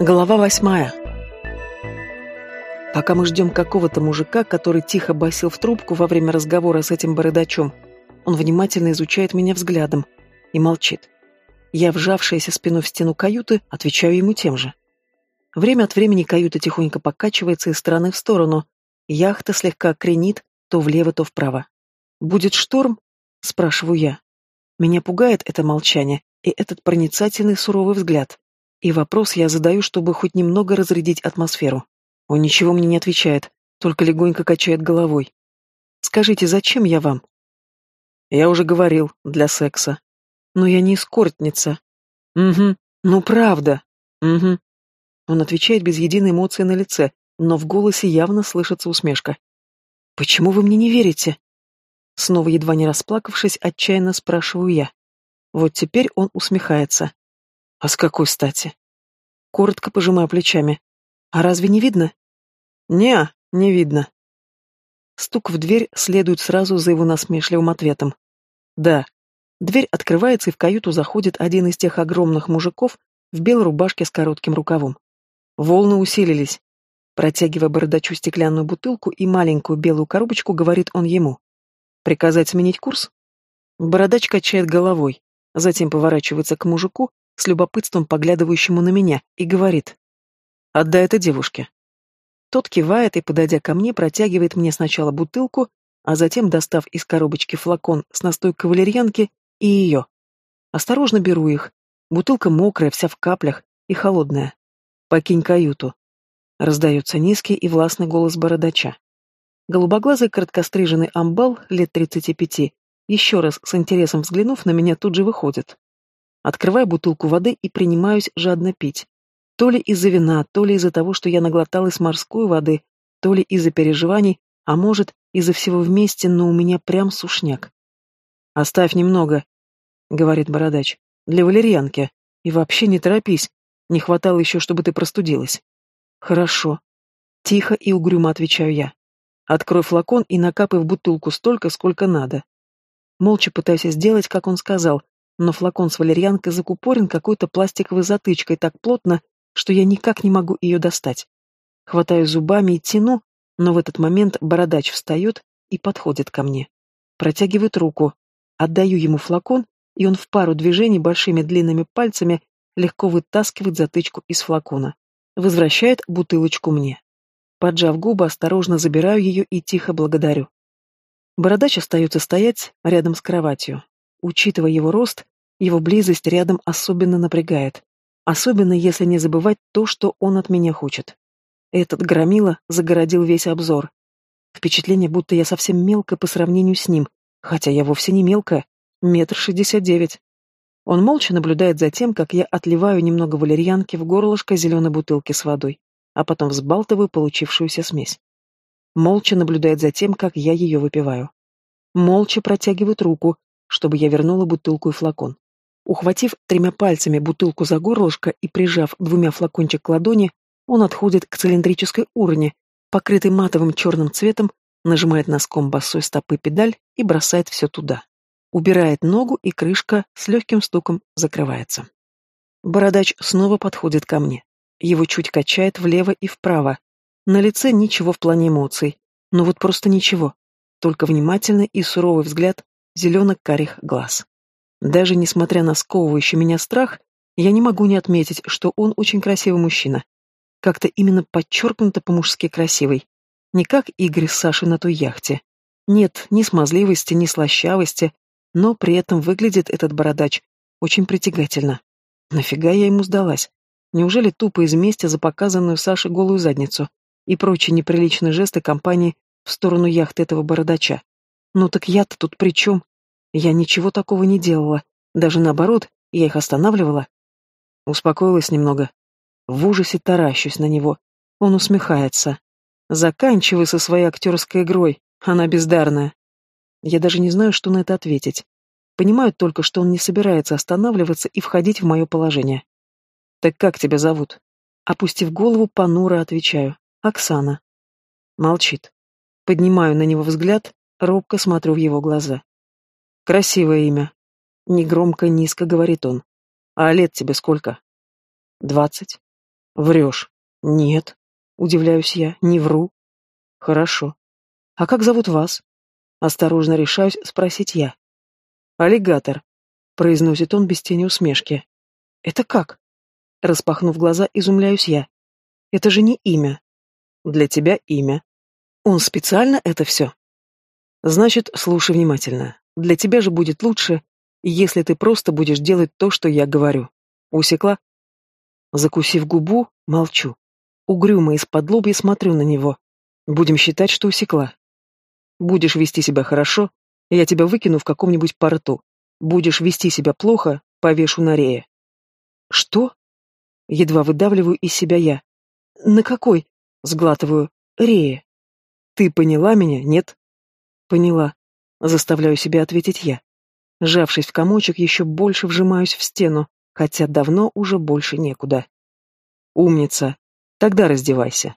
Глава восьмая. Пока мы ждем какого-то мужика, который тихо басил в трубку во время разговора с этим бородачом, он внимательно изучает меня взглядом и молчит. Я, вжавшаяся спиной в стену каюты, отвечаю ему тем же. Время от времени каюта тихонько покачивается из стороны в сторону. Яхта слегка кренит то влево, то вправо. «Будет шторм?» — спрашиваю я. Меня пугает это молчание и этот проницательный суровый взгляд. И вопрос я задаю, чтобы хоть немного разрядить атмосферу. Он ничего мне не отвечает, только легонько качает головой. «Скажите, зачем я вам?» «Я уже говорил, для секса». «Но я не эскортница». «Угу, ну правда». «Угу». Он отвечает без единой эмоции на лице, но в голосе явно слышится усмешка. «Почему вы мне не верите?» Снова едва не расплакавшись, отчаянно спрашиваю я. Вот теперь он усмехается. А с какой стати? Коротко пожимаю плечами. А разве не видно? Не, не видно. Стук в дверь следует сразу за его насмешливым ответом. Да. Дверь открывается, и в каюту заходит один из тех огромных мужиков в белой рубашке с коротким рукавом. Волны усилились. Протягивая бородачу стеклянную бутылку и маленькую белую коробочку, говорит он ему. «Приказать сменить курс?» Бородач качает головой, затем поворачивается к мужику с любопытством поглядывающему на меня, и говорит «Отдай это девушке». Тот кивает и, подойдя ко мне, протягивает мне сначала бутылку, а затем, достав из коробочки флакон с настойкой валерьянки, и ее. Осторожно беру их. Бутылка мокрая, вся в каплях и холодная. «Покинь каюту», — раздается низкий и властный голос бородача. Голубоглазый короткостриженный амбал лет тридцати пяти, еще раз с интересом взглянув на меня, тут же выходит. Открываю бутылку воды и принимаюсь жадно пить. То ли из-за вина, то ли из-за того, что я наглоталась морской воды, то ли из-за переживаний, а может, из-за всего вместе, но у меня прям сушняк. «Оставь немного», — говорит бородач, — «для валерьянки. И вообще не торопись. Не хватало еще, чтобы ты простудилась». «Хорошо». Тихо и угрюмо отвечаю я. Открой флакон и накапай в бутылку столько, сколько надо. Молча пытаюсь сделать, как он сказал, но флакон с валерьянкой закупорен какой-то пластиковой затычкой так плотно, что я никак не могу ее достать. Хватаю зубами и тяну, но в этот момент бородач встает и подходит ко мне. Протягивает руку. Отдаю ему флакон, и он в пару движений большими длинными пальцами легко вытаскивает затычку из флакона. Возвращает бутылочку мне. Поджав губы, осторожно забираю ее и тихо благодарю. Бородач остается стоять рядом с кроватью. Учитывая его рост, его близость рядом особенно напрягает. Особенно, если не забывать то, что он от меня хочет. Этот громила загородил весь обзор. Впечатление, будто я совсем мелкая по сравнению с ним, хотя я вовсе не мелкая, метр шестьдесят девять. Он молча наблюдает за тем, как я отливаю немного валерьянки в горлышко зеленой бутылки с водой, а потом взбалтываю получившуюся смесь. Молча наблюдает за тем, как я ее выпиваю. Молча протягивает руку, чтобы я вернула бутылку и флакон. Ухватив тремя пальцами бутылку за горлышко и прижав двумя флакончик к ладони, он отходит к цилиндрической урне, покрытой матовым черным цветом, нажимает носком босой стопы педаль и бросает все туда. Убирает ногу, и крышка с легким стуком закрывается. Бородач снова подходит ко мне. Его чуть качает влево и вправо. На лице ничего в плане эмоций. Ну вот просто ничего. Только внимательный и суровый взгляд зеленых-карих глаз. Даже несмотря на сковывающий меня страх, я не могу не отметить, что он очень красивый мужчина. Как-то именно подчеркнуто по-мужски красивый. Не как Игорь с Сашей на той яхте. Нет ни смазливости, ни слащавости, но при этом выглядит этот бородач очень притягательно. Нафига я ему сдалась? Неужели тупо из мести за показанную Саше голую задницу и прочие неприличные жесты компании в сторону яхты этого бородача? Ну так я-то тут при чем? Я ничего такого не делала. Даже наоборот, я их останавливала. Успокоилась немного. В ужасе таращусь на него. Он усмехается. Заканчивай со своей актерской игрой. Она бездарная. Я даже не знаю, что на это ответить. Понимаю только, что он не собирается останавливаться и входить в мое положение. «Так как тебя зовут?» Опустив голову, понуро отвечаю. «Оксана». Молчит. Поднимаю на него взгляд, робко смотрю в его глаза. Красивое имя. Негромко, низко говорит он. А лет тебе сколько? Двадцать. Врешь. Нет. Удивляюсь я, не вру. Хорошо. А как зовут вас? Осторожно решаюсь спросить я. Аллигатор, произносит он без тени усмешки. Это как? Распахнув глаза, изумляюсь я. Это же не имя. Для тебя имя. Он специально это все? Значит, слушай внимательно. Для тебя же будет лучше, если ты просто будешь делать то, что я говорю. Усекла? Закусив губу, молчу. Угрюмо из-под лобья смотрю на него. Будем считать, что усекла. Будешь вести себя хорошо, я тебя выкину в каком-нибудь порту. Будешь вести себя плохо, повешу на рее. Что? Едва выдавливаю из себя я. На какой? Сглатываю. Рее. Ты поняла меня, нет? Поняла. Заставляю себя ответить я. Сжавшись в комочек, еще больше вжимаюсь в стену, хотя давно уже больше некуда. Умница. Тогда раздевайся.